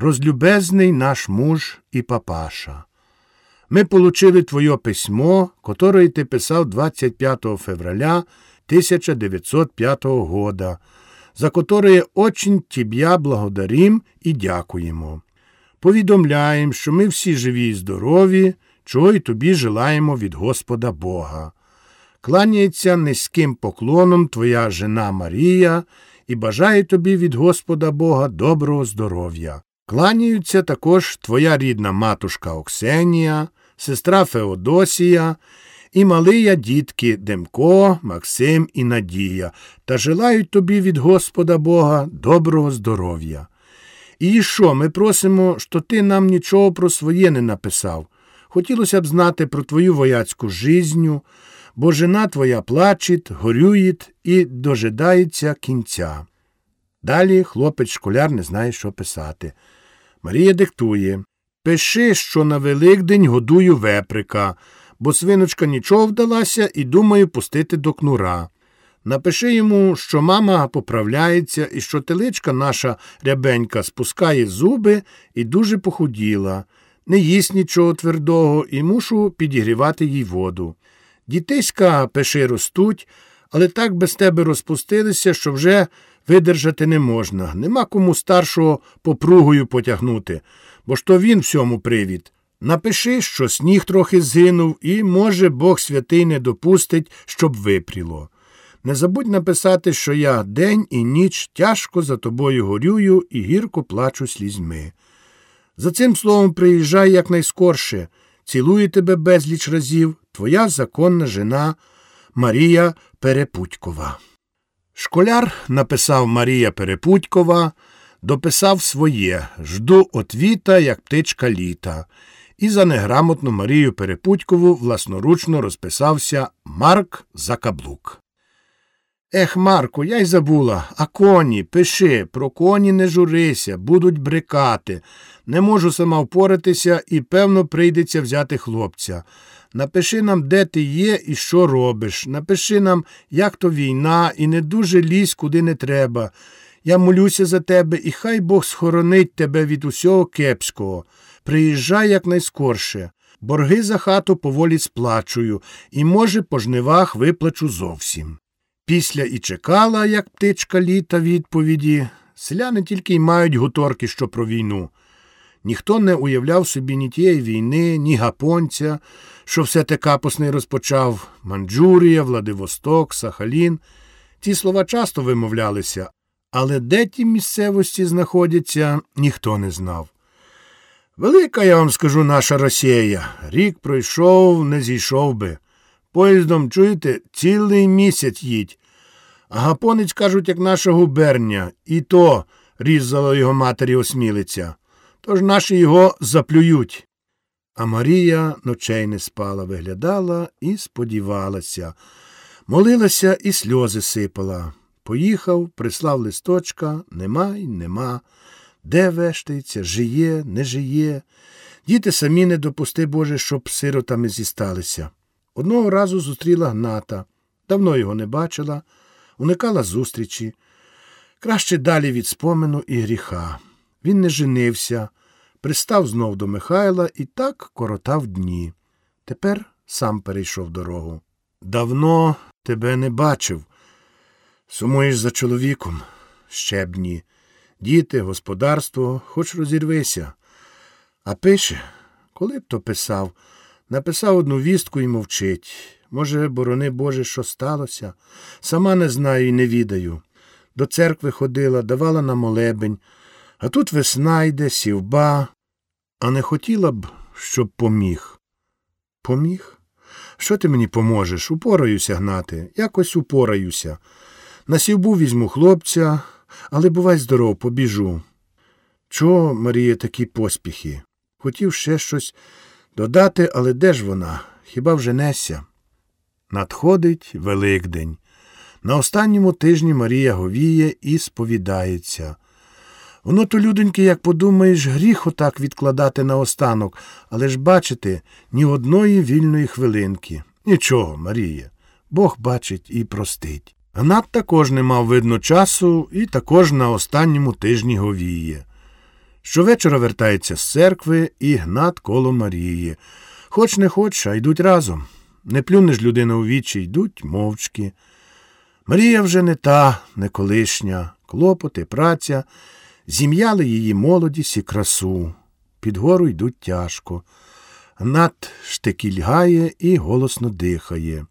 розлюбезний наш муж і папаша. Ми получили твоє письмо, которое ти писав 25 февраля 1905 года, за которое очень тебя благодарим і дякуємо. Повідомляємо, що ми всі живі і здорові, чого й тобі желаємо від Господа Бога. Кланяється низьким поклоном твоя жена Марія і бажає тобі від Господа Бога доброго здоров'я. Кланяються також твоя рідна матушка Оксенія, сестра Феодосія і малия дітки Демко, Максим і Надія, та желають тобі від Господа Бога доброго здоров'я. І що, ми просимо, що ти нам нічого про своє не написав. Хотілося б знати про твою вояцьку жизню, бо жена твоя плачить, горює і дожидається кінця. Далі хлопець школяр не знає, що писати. Марія диктує Пиши, що на Великдень годую веприка, бо свиночка нічого вдалася і думаю пустити до кнура. Напиши йому, що мама поправляється і що теличка наша рябенька спускає зуби і дуже похуділа, не їсть нічого твердого і мушу підігрівати їй воду. Дітиська пиши ростуть, але так без тебе розпустилися, що вже видержати не можна. Нема кому старшого попругою потягнути, бо ж то він всьому привід. Напиши, що сніг трохи згинув, і, може, Бог святий не допустить, щоб випріло. Не забудь написати, що я день і ніч тяжко за тобою горюю і гірко плачу слізьми. За цим словом приїжджай якнайскорше, цілую тебе безліч разів, твоя законна жена Марія Перепутькова. Школяр написав Марія Перепутькова, дописав своє Жду отвіта, як птичка літа, і за неграмотну Марію Перепутькову власноручно розписався Марк Закаблук. Ех, Марку, я й забула, а коні, пиши, про коні не журися, будуть брикати. Не можу сама впоратися і, певно, прийдеться взяти хлопця. Напиши нам, де ти є і що робиш. Напиши нам, як то війна, і не дуже лізь, куди не треба. Я молюся за тебе, і хай Бог схоронить тебе від усього кепського. Приїжджай якнайскорше. Борги за хату поволі сплачую, і, може, по жнивах виплачу зовсім. Після і чекала, як птичка літа відповіді. Селяни тільки й мають гуторки, що про війну. Ніхто не уявляв собі ні тієї війни, ні гапонця, що все те капосний розпочав Манджурія, Владивосток, Сахалін. Ці слова часто вимовлялися, але де ті місцевості знаходяться, ніхто не знав. Велика, я вам скажу, наша Росія. Рік пройшов, не зійшов би. Поїздом, чуєте, цілий місяць їдь. Гапонець, кажуть, як наша губерня, і то різало його матері осмілиця. Тож наші його заплюють. А Марія ночей не спала, виглядала і сподівалася. Молилася і сльози сипала. Поїхав, прислав листочка, нема й нема. Де вештається, жиє, не жиє. Діти самі не допусти, Боже, щоб сиротами зісталися. Одного разу зустріла Гната. Давно його не бачила, уникала зустрічі. Краще далі від спомену і гріха. Він не женився, пристав знов до Михайла і так коротав дні. Тепер сам перейшов дорогу. Давно тебе не бачив. Сумуєш за чоловіком, щебні. Діти, господарство, хоч розірвися. А пише, коли б то писав, написав одну вістку і мовчить. Може, борони Боже, що сталося? Сама не знаю і не відаю. До церкви ходила, давала на молебень, а тут весна йде, сівба, а не хотіла б, щоб поміг. Поміг? Що ти мені поможеш? Упораюся гнати, якось упораюся. На сівбу візьму хлопця, але бувай здоров, побіжу. Чого, Марія, такі поспіхи? Хотів ще щось додати, але де ж вона? Хіба вже неся? Надходить Великдень. На останньому тижні Марія говіє і сповідається. Воно то, людоньки, як подумаєш, гріх отак відкладати на останок, але ж бачите, ні одної вільної хвилинки. Нічого, Марія, Бог бачить і простить. Гнат також не мав видно часу і також на останньому тижні говіє. Щовечора вертається з церкви і гнат коло Марії. Хоч не хоч, а йдуть разом. Не плюнеш людина у вічі, йдуть мовчки. Марія вже не та, не колишня, клопоти, праця, зім'яли її молодість і красу. Під гору йдуть тяжко. Гнат штекільгає і голосно дихає.